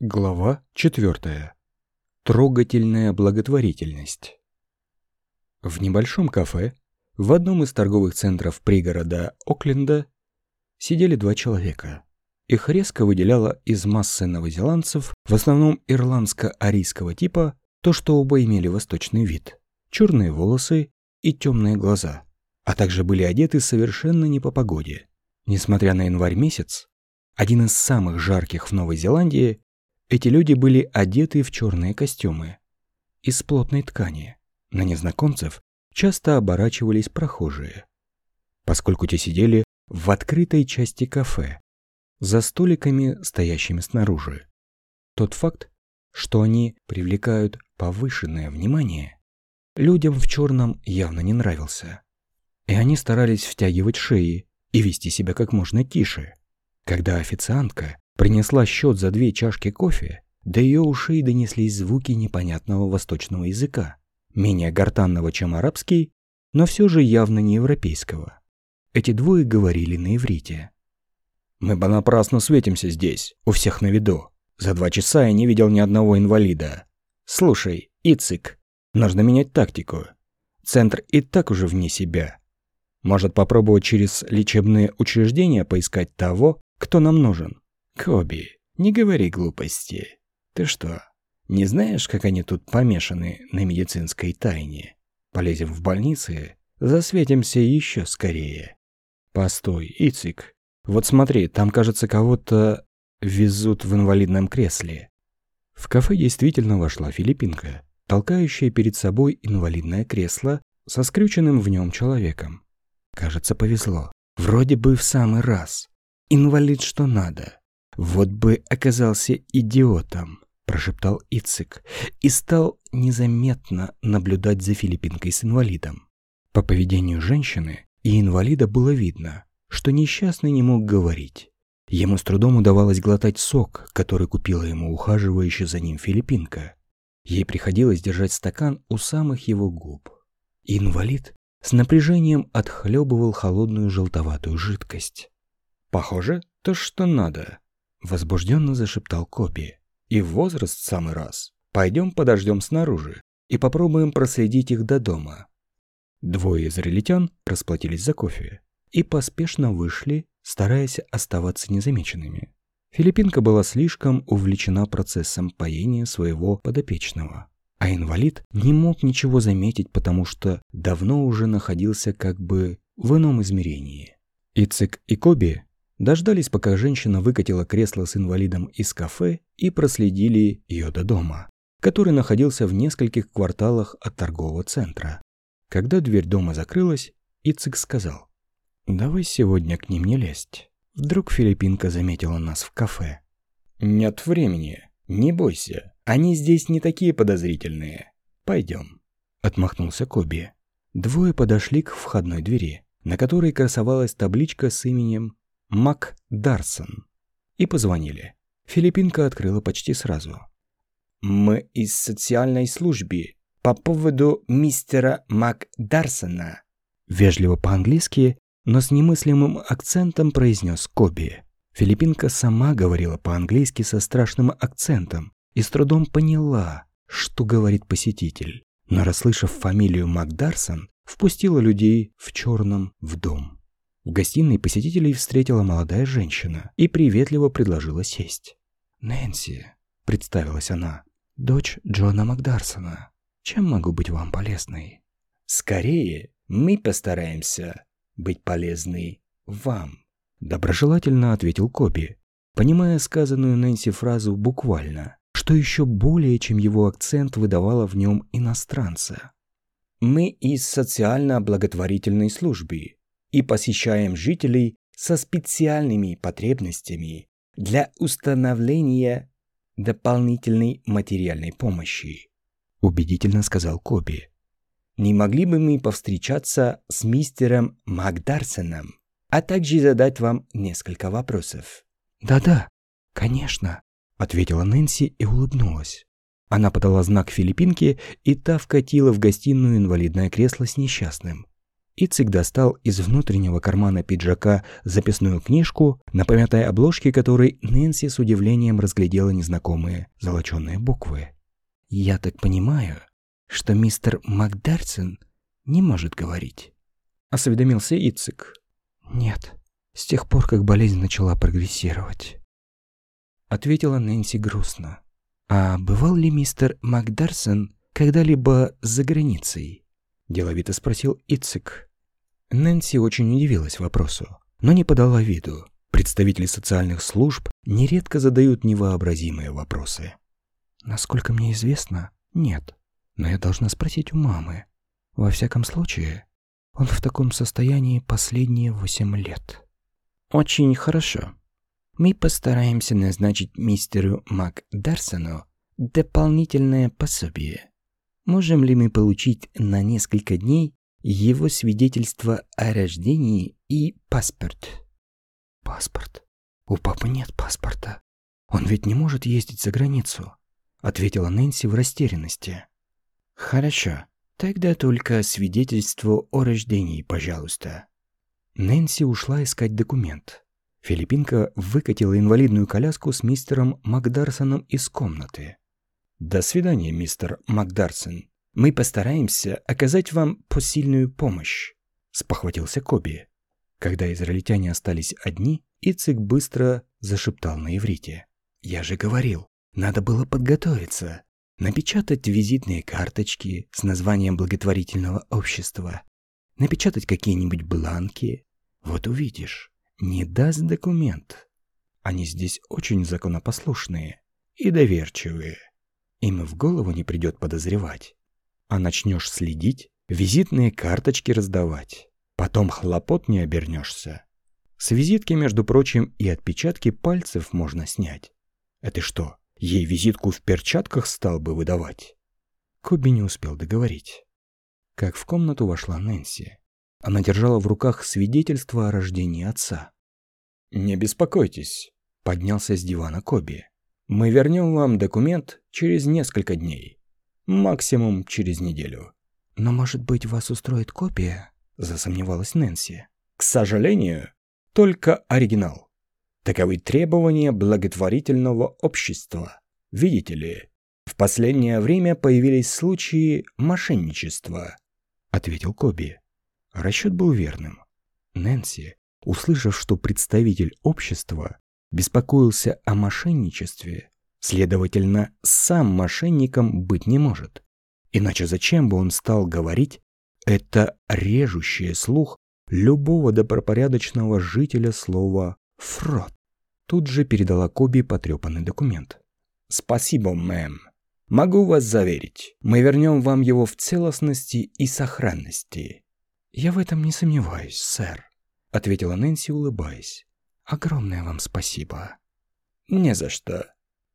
Глава 4. Трогательная благотворительность. В небольшом кафе в одном из торговых центров пригорода Окленда сидели два человека. Их резко выделяло из массы новозеландцев, в основном ирландско-арийского типа, то, что оба имели восточный вид, черные волосы и темные глаза, а также были одеты совершенно не по погоде. Несмотря на январь месяц, один из самых жарких в Новой Зеландии, эти люди были одеты в черные костюмы из плотной ткани. На незнакомцев часто оборачивались прохожие, поскольку те сидели в открытой части кафе, за столиками, стоящими снаружи. Тот факт, что они привлекают повышенное внимание, людям в черном явно не нравился. И они старались втягивать шеи и вести себя как можно тише. Когда официантка принесла счет за две чашки кофе, до ее ушей донеслись звуки непонятного восточного языка, менее гортанного, чем арабский, но все же явно не европейского. Эти двое говорили на иврите. «Мы понапрасну светимся здесь, у всех на виду. За два часа я не видел ни одного инвалида. Слушай, Ицик, нужно менять тактику. Центр и так уже вне себя. Может попробовать через лечебные учреждения поискать того, кто нам нужен. «Коби, не говори глупости. Ты что, не знаешь, как они тут помешаны на медицинской тайне? Полезем в больницы, засветимся еще скорее». «Постой, Ицик. Вот смотри, там, кажется, кого-то везут в инвалидном кресле». В кафе действительно вошла филиппинка, толкающая перед собой инвалидное кресло со скрюченным в нем человеком. Кажется, повезло. Вроде бы в самый раз. Инвалид что надо. «Вот бы оказался идиотом», – прошептал Ицик и стал незаметно наблюдать за Филиппинкой с инвалидом. По поведению женщины и инвалида было видно, что несчастный не мог говорить. Ему с трудом удавалось глотать сок, который купила ему ухаживающая за ним Филиппинка. Ей приходилось держать стакан у самых его губ. Инвалид с напряжением отхлебывал холодную желтоватую жидкость. «Похоже, то, что надо», Возбужденно зашептал Коби. И возраст самый раз. Пойдем подождем снаружи и попробуем проследить их до дома. Двое израильтян расплатились за кофе и поспешно вышли, стараясь оставаться незамеченными. Филиппинка была слишком увлечена процессом поения своего подопечного, а инвалид не мог ничего заметить, потому что давно уже находился как бы в ином измерении. Ицик и Коби Дождались, пока женщина выкатила кресло с инвалидом из кафе и проследили ее до дома, который находился в нескольких кварталах от торгового центра. Когда дверь дома закрылась, Ицик сказал, «Давай сегодня к ним не лезть. Вдруг филиппинка заметила нас в кафе». «Нет времени. Не бойся. Они здесь не такие подозрительные. Пойдем», — отмахнулся Коби. Двое подошли к входной двери, на которой красовалась табличка с именем Мак Дарсон. И позвонили. Филиппинка открыла почти сразу. «Мы из социальной службы. По поводу мистера Мак Дарсона». Вежливо по-английски, но с немыслимым акцентом произнес Коби. Филиппинка сама говорила по-английски со страшным акцентом и с трудом поняла, что говорит посетитель. Но расслышав фамилию Макдарсон, впустила людей в черном в дом. В гостиной посетителей встретила молодая женщина и приветливо предложила сесть. «Нэнси», — представилась она, — «дочь Джона Макдарсона. Чем могу быть вам полезной?» «Скорее мы постараемся быть полезны вам», — доброжелательно ответил Коби, понимая сказанную Нэнси фразу буквально, что еще более, чем его акцент выдавало в нем иностранца. «Мы из социально-благотворительной службы и посещаем жителей со специальными потребностями для установления дополнительной материальной помощи», – убедительно сказал Коби. «Не могли бы мы повстречаться с мистером Макдарсоном, а также задать вам несколько вопросов?» «Да-да, конечно», – ответила Нэнси и улыбнулась. Она подала знак Филиппинке, и та вкатила в гостиную инвалидное кресло с несчастным. Ицик достал из внутреннего кармана пиджака записную книжку, на помятой обложке которой Нэнси с удивлением разглядела незнакомые золоченые буквы. «Я так понимаю, что мистер Макдарсон не может говорить?» — осведомился Ицик. «Нет, с тех пор, как болезнь начала прогрессировать», — ответила Нэнси грустно. «А бывал ли мистер Макдарсон когда-либо за границей?» — деловито спросил Ицик. Нэнси очень удивилась вопросу, но не подала виду. Представители социальных служб нередко задают невообразимые вопросы. Насколько мне известно, нет. Но я должна спросить у мамы. Во всяком случае, он в таком состоянии последние восемь лет. Очень хорошо. Мы постараемся назначить мистеру МакДарсону дополнительное пособие. Можем ли мы получить на несколько дней его свидетельство о рождении и паспорт. Паспорт? У папы нет паспорта. Он ведь не может ездить за границу, ответила Нэнси в растерянности. Хорошо. Тогда только свидетельство о рождении, пожалуйста. Нэнси ушла искать документ. Филиппинка выкатила инвалидную коляску с мистером Макдарсоном из комнаты. «До свидания, мистер Макдарсон», мы постараемся оказать вам посильную помощь», — спохватился Коби. Когда израильтяне остались одни, Ицик быстро зашептал на иврите. «Я же говорил, надо было подготовиться, напечатать визитные карточки с названием благотворительного общества, напечатать какие-нибудь бланки. Вот увидишь, не даст документ. Они здесь очень законопослушные и доверчивые. Им в голову не придет подозревать, а начнешь следить, визитные карточки раздавать. Потом хлопот не обернешься. С визитки, между прочим, и отпечатки пальцев можно снять. Это что, ей визитку в перчатках стал бы выдавать? Коби не успел договорить. Как в комнату вошла Нэнси. Она держала в руках свидетельство о рождении отца. «Не беспокойтесь», — поднялся с дивана Коби. «Мы вернем вам документ через несколько дней». Максимум через неделю. Но, может быть, вас устроит копия? Засомневалась Нэнси. К сожалению, только оригинал. Таковы требования благотворительного общества. Видите ли, в последнее время появились случаи мошенничества, ответил Коби. Расчет был верным. Нэнси, услышав, что представитель общества беспокоился о мошенничестве, Следовательно, сам мошенником быть не может. Иначе зачем бы он стал говорить это режущее слух любого добропорядочного жителя слова «фрод»? Тут же передала Коби потрепанный документ. «Спасибо, мэм. Могу вас заверить, мы вернем вам его в целостности и сохранности». «Я в этом не сомневаюсь, сэр», — ответила Нэнси, улыбаясь. «Огромное вам спасибо». «Не за что.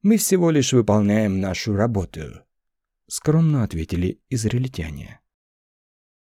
Мы всего лишь выполняем нашу работу», — скромно ответили израильтяне.